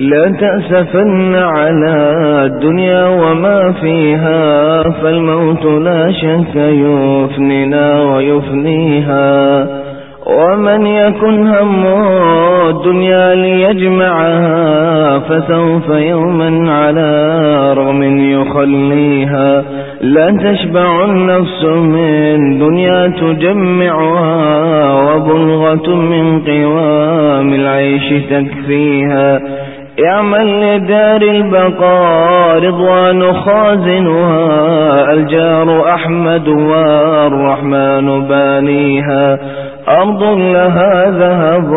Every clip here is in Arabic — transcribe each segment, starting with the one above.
لا تأسفن على الدنيا وما فيها فالموت لا شك يفننا ويفنيها. ومن يكن همه الدنيا ليجمعها فسوف يوما على رغم يخليها. لا تشبع النفس من دنيا تجمعها وبلغة من قوام العيش تكفيها. اعمل لدار البقاء رضوان خازنها الجار أحمد والرحمن بانيها. أرض لها ذهب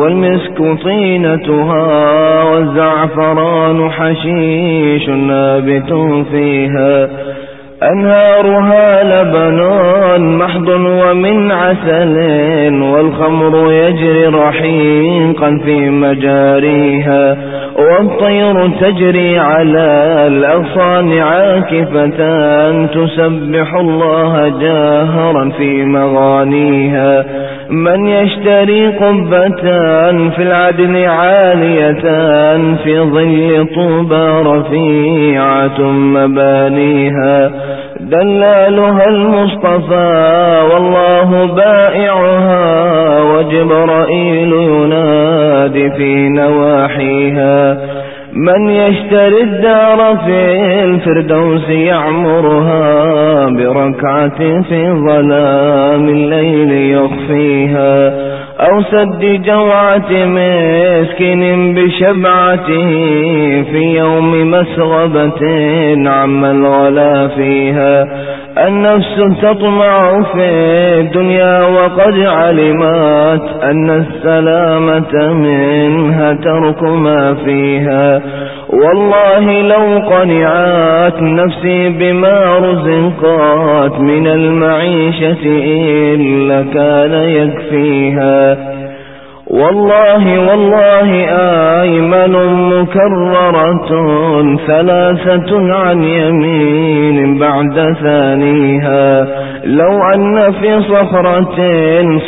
والمسك طينتها والزعفران حشيش نابت فيها. أنهارها لبن محض ومن عسل والخمر يجري رحيقا في مجاريها والطير تجري على الأغصان عاكفة تسبح الله جاهرا في مغانيها من يشتري قبة في العدن عالية في ظل طوبى رفيعة مبانيها دلالها المصطفى والله بائعها وجبرائيل ينادي في نواحيها من يشتري الدار في الفردوس يعمرها بركعة في ظلام الليل يخفيها. أو سد جوعة مسكين بشبعته في يوم مسغبة عم الغلا فيها. النفس تطمع في الدنيا وقد علمت أن السلامة منها ترك ما فيها. والله لو قنعت نفسي بما رزقت من المعيشة إلا كان يكفيها. والله والله آيمن مكررة ثلاثة عن يمين بعد ثانيها. لو أن في صخرة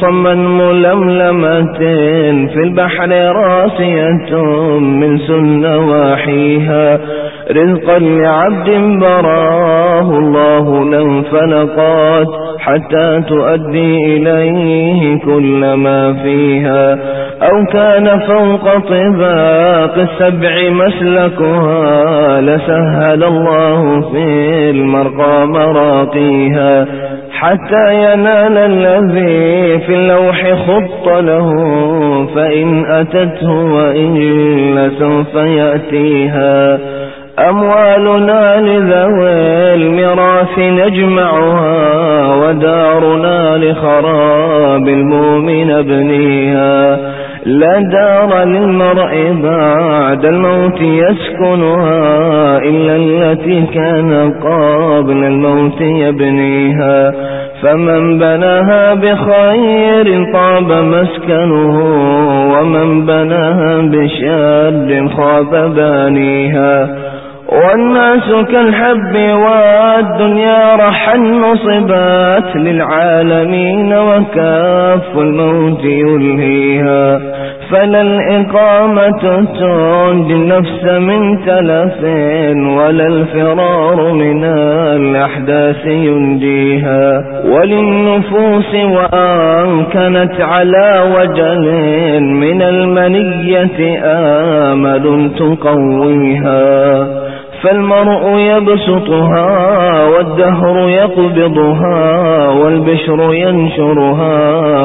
صما ململمة في البحر راسية من سن واحيها. رزقا لعبد براه الله لانفلقات حتى تؤدي إليه كل ما فيها. أو كان فوق طباق السبع مسلكها لسهل الله في المرقى مراقيها حتى ينال الذي في اللوح خط له فإن أتته وإن سوف يأتيها. أموالنا لذوي الميراث نجمعها ودارنا لخراب المؤمن ابنيها. لا دار للمرء بعد الموت يسكنها إلا التي كان قبل الموت يبنيها. فمن بناها بخير طاب مسكنه ومن بناها بشر خاب بانيها. والناس كالحب والدنيا رحا نصبات للعالمين وكاف الموت يلهيها. فلا الإقامة تنجي النفس من تلف ولا الفرار من الأحداث ينجيها. وللنفوس وأن كانت على وجل من المنية آمل تقويها. فالمرء يبسطها والدهر يقبضها والبشر ينشرها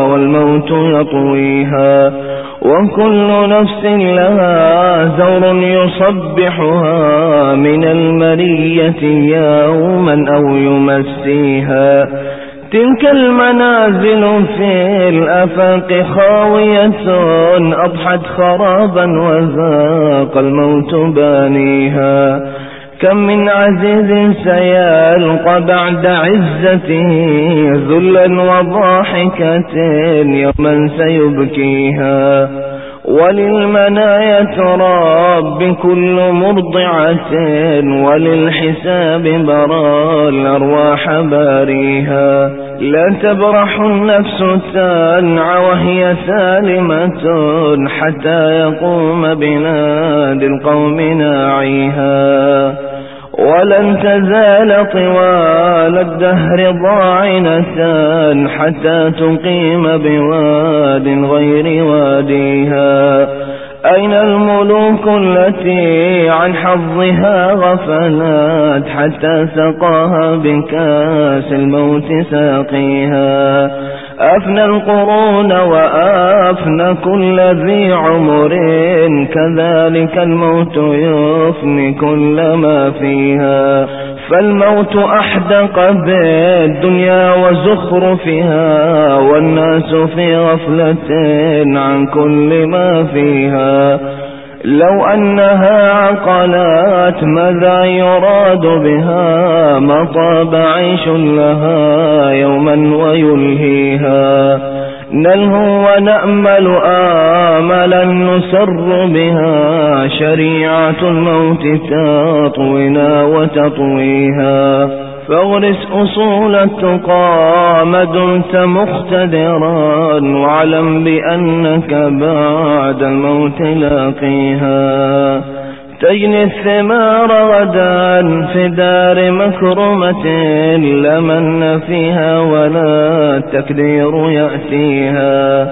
والموت يطويها وكل نفس لها زور يصبحها من المرية يوما أو يمسيها تلك المنازل في الأفاق خاوية أضحت خرابا وذاق الموت بانيها كم من عزيز سيلقى بعد عزته ذلا وضاحكة يوما سيبكيها. وللمنايا تراب بكل مرضعة وللحساب برى الأرواح باريها. لا تبرح النفس تنع وهي سالمة حتى يقوم بناد القوم ناعيها. ولن تزال طوال الدهر ضاعنة حتى تقيم بواد غير واديها. أين الملوك التي عن حظها غفلت حتى سقاها بكاس الموت ساقيها؟ أفنى القرون وأفنى كل ذي عمر. كذلك الموت يفني كل ما فيها. فالموت أحدق بالدنيا وزخرفها والناس في غفلة عن كل ما فيها. لو أنها عقلات ماذا يراد بها ما طاب عيش لها يوما ويلهيها. نلهو ونأمل آملا نسر بها شريعة الموت تطوينا وتطويها. فاغرس أصول التقى ما دمت مقتدرا واعلم بأنك بعد الموت لاقيها. تجني الثمار غدا في دار مكرمة لمن فيها ولا التكدير يأتيها.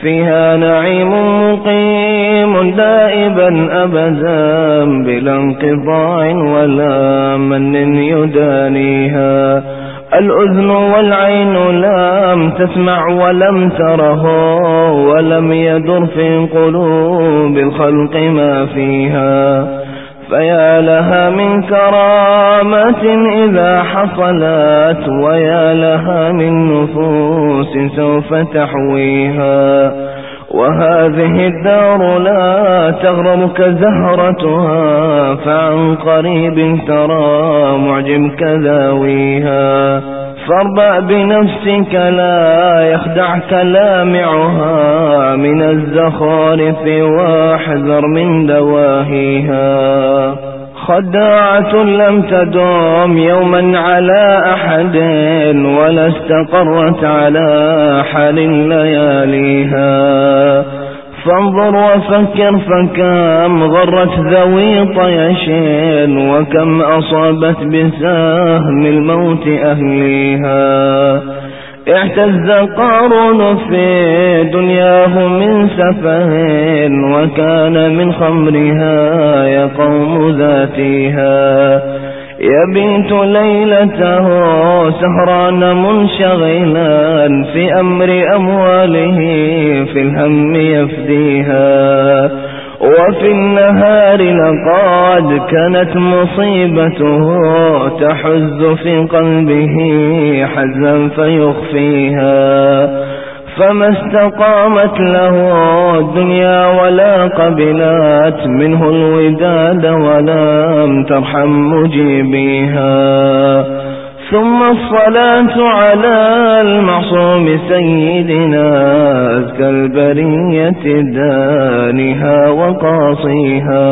فيها نعيم مقيم دائبا أبدا بلا انقضاع ولا من يدانيها. الأذن والعين لم تسمع ولم تره ولم يدر في قلوب الخلق ما فيها. فيا لها من كرامة إذا حصلت ويا لها من نفوس سوف تحويها. وهذه الدار لا تغررك زهرتها فعن قريب ترى معجب كذاويها. فاربع بنفسك لا يخدعك لامعها من الزخارف واحذر من دواهيها. خداعة لم تدوم يوما على أحد ولا استقرت على حال لياليها. فانظر وفكر فكم غرت ذوي طيش وكم أصابت بسهم الموت أهليها. اعتز قارون في دنياه من سفه وكان من خمرها يقوم ذاتيها. يبيت ليلته سهران منشغلا في أمر أمواله في الهم يفديها. وفي النهار لقد كانت مصيبته تحز في قلبه حزا فيخفيها. فما استقامت له الدنيا ولا قبلت منه الوداد ولم ترحم مجيبيها. ثم الصلاة على المعصوم سيدنا أزكى البرية دانها وقاصيها.